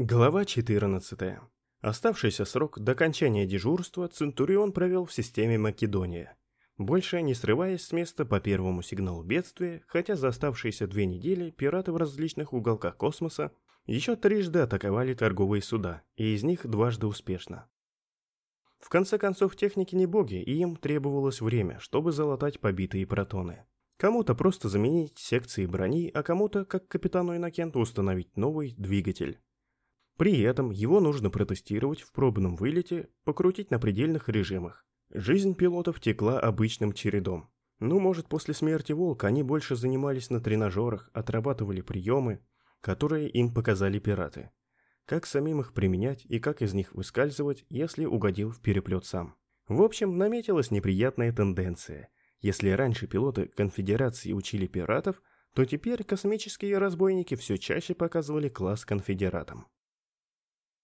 Глава 14. Оставшийся срок до окончания дежурства Центурион провел в системе Македония. Больше не срываясь с места по первому сигналу бедствия, хотя за оставшиеся две недели пираты в различных уголках космоса еще трижды атаковали торговые суда, и из них дважды успешно. В конце концов, техники не боги, и им требовалось время, чтобы залатать побитые протоны. Кому-то просто заменить секции брони, а кому-то, как капитану Иннокенту, установить новый двигатель. При этом его нужно протестировать в пробном вылете, покрутить на предельных режимах. Жизнь пилотов текла обычным чередом. Ну, может, после смерти Волка они больше занимались на тренажерах, отрабатывали приемы, которые им показали пираты. Как самим их применять и как из них выскальзывать, если угодил в переплет сам. В общем, наметилась неприятная тенденция. Если раньше пилоты конфедерации учили пиратов, то теперь космические разбойники все чаще показывали класс конфедератам.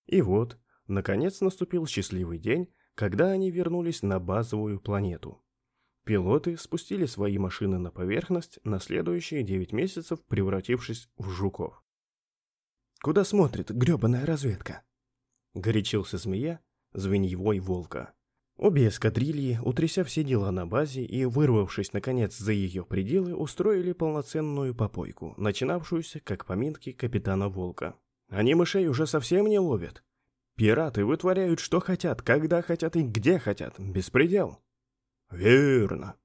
И вот, наконец наступил счастливый день, когда они вернулись на базовую планету. Пилоты спустили свои машины на поверхность на следующие 9 месяцев, превратившись в жуков. «Куда смотрит грёбаная разведка?» Горячился змея, звеньевой волка. Обе эскадрильи, утряся все дела на базе и вырвавшись, наконец, за ее пределы, устроили полноценную попойку, начинавшуюся как поминки капитана Волка. Они мышей уже совсем не ловят. Пираты вытворяют что хотят, когда хотят и где хотят. Беспредел. Верно.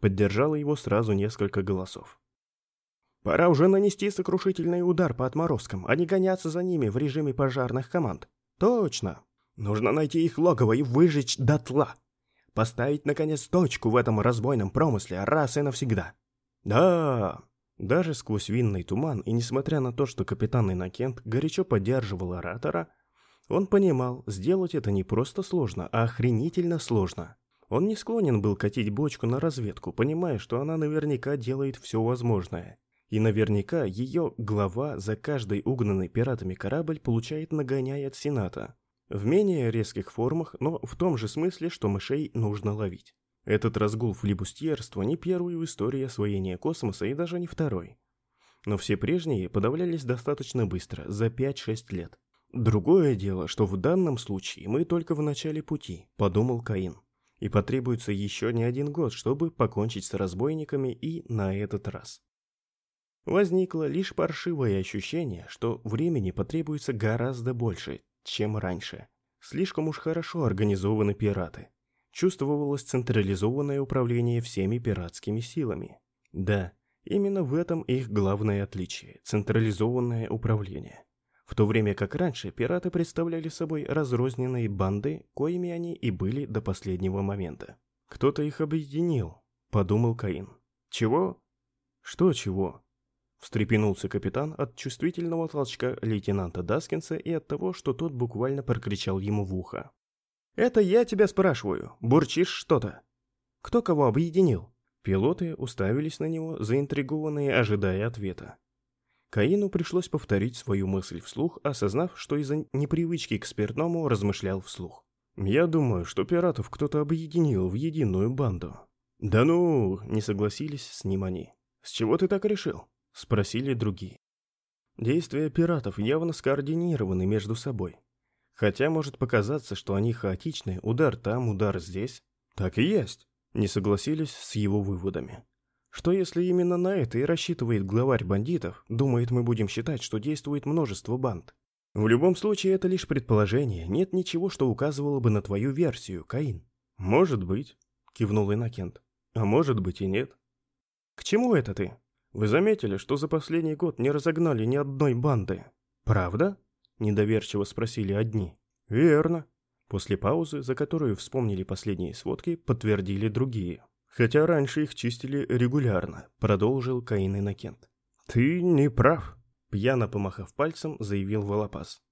Поддержало его сразу несколько голосов. Пора уже нанести сокрушительный удар по отморозкам, а не гоняться за ними в режиме пожарных команд. Точно. Нужно найти их логово и выжечь дотла. Поставить, наконец, точку в этом разбойном промысле раз и навсегда. Да, даже сквозь винный туман, и несмотря на то, что капитан Иннокент горячо поддерживал оратора, он понимал, сделать это не просто сложно, а охренительно сложно. Он не склонен был катить бочку на разведку, понимая, что она наверняка делает все возможное. И наверняка ее глава за каждый угнанный пиратами корабль получает нагоняй от Сената. В менее резких формах, но в том же смысле, что мышей нужно ловить. Этот разгул флибустьерства не первый в истории освоения космоса и даже не второй. Но все прежние подавлялись достаточно быстро, за 5-6 лет. Другое дело, что в данном случае мы только в начале пути, подумал Каин. И потребуется еще не один год, чтобы покончить с разбойниками и на этот раз. Возникло лишь паршивое ощущение, что времени потребуется гораздо больше, чем раньше. Слишком уж хорошо организованы пираты чувствовалось централизованное управление всеми пиратскими силами. Да, именно в этом их главное отличие – централизованное управление. В то время как раньше пираты представляли собой разрозненные банды, коими они и были до последнего момента. «Кто-то их объединил», – подумал Каин. «Чего?» «Что чего?» Встрепенулся капитан от чувствительного толчка лейтенанта Даскинса и от того, что тот буквально прокричал ему в ухо. «Это я тебя спрашиваю. Бурчишь что-то?» «Кто кого объединил?» Пилоты уставились на него, заинтригованные, ожидая ответа. Каину пришлось повторить свою мысль вслух, осознав, что из-за непривычки к спиртному размышлял вслух. «Я думаю, что пиратов кто-то объединил в единую банду». «Да ну!» — не согласились с ним они. «С чего ты так решил?» — спросили другие. Действия пиратов явно скоординированы между собой. Хотя может показаться, что они хаотичны, удар там, удар здесь. Так и есть. Не согласились с его выводами. Что если именно на это и рассчитывает главарь бандитов, думает, мы будем считать, что действует множество банд? В любом случае, это лишь предположение, нет ничего, что указывало бы на твою версию, Каин. Может быть, кивнул Иннокент. А может быть и нет. К чему это ты? Вы заметили, что за последний год не разогнали ни одной банды? Правда? Недоверчиво спросили одни. Верно. После паузы, за которую вспомнили последние сводки, подтвердили другие. Хотя раньше их чистили регулярно, продолжил Каин Иннокент. Ты не прав, пьяно помахав пальцем, заявил Волопас.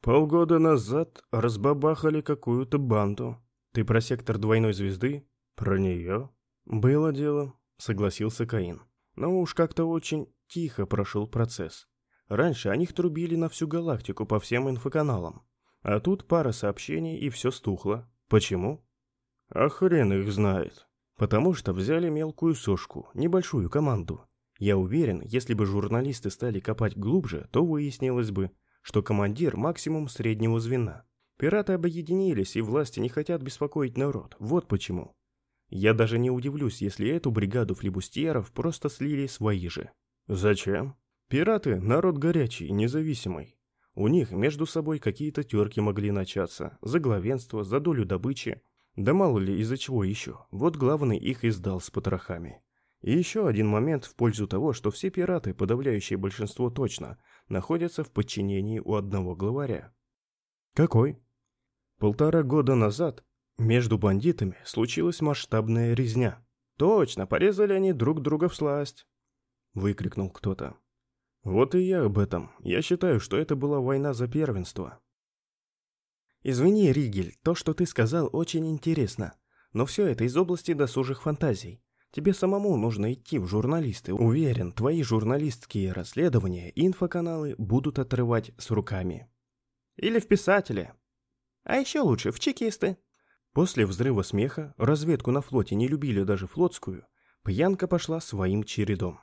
Полгода назад разбабахали какую-то банду. Ты про сектор двойной звезды? Про нее? Было дело, согласился Каин. Но уж как-то очень тихо прошел процесс. Раньше о них трубили на всю галактику по всем инфоканалам. А тут пара сообщений и все стухло. Почему? А хрен их знает. Потому что взяли мелкую сошку, небольшую команду. Я уверен, если бы журналисты стали копать глубже, то выяснилось бы, что командир максимум среднего звена. Пираты объединились, и власти не хотят беспокоить народ. Вот почему. Я даже не удивлюсь, если эту бригаду флибустьеров просто слили свои же. Зачем? Пираты – народ горячий, независимый. У них между собой какие-то терки могли начаться, за главенство, за долю добычи. Да мало ли из-за чего еще. Вот главный их издал с потрохами. И еще один момент в пользу того, что все пираты, подавляющее большинство точно, находятся в подчинении у одного главаря. Какой? Полтора года назад между бандитами случилась масштабная резня. Точно, порезали они друг друга в сласть. Выкрикнул кто-то. Вот и я об этом. Я считаю, что это была война за первенство. Извини, Ригель, то, что ты сказал, очень интересно. Но все это из области досужих фантазий. Тебе самому нужно идти в журналисты. Уверен, твои журналистские расследования и инфоканалы будут отрывать с руками. Или в писатели. А еще лучше в чекисты. После взрыва смеха, разведку на флоте не любили даже флотскую, пьянка пошла своим чередом.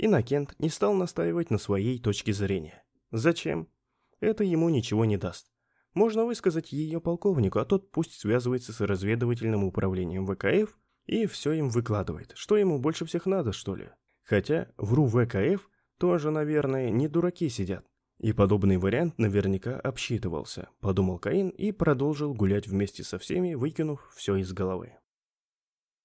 Иннокент не стал настаивать на своей точке зрения. Зачем? Это ему ничего не даст. Можно высказать ее полковнику, а тот пусть связывается с разведывательным управлением ВКФ и все им выкладывает. Что ему больше всех надо, что ли? Хотя в РУ ВКФ тоже, наверное, не дураки сидят. И подобный вариант наверняка обсчитывался, подумал Каин и продолжил гулять вместе со всеми, выкинув все из головы.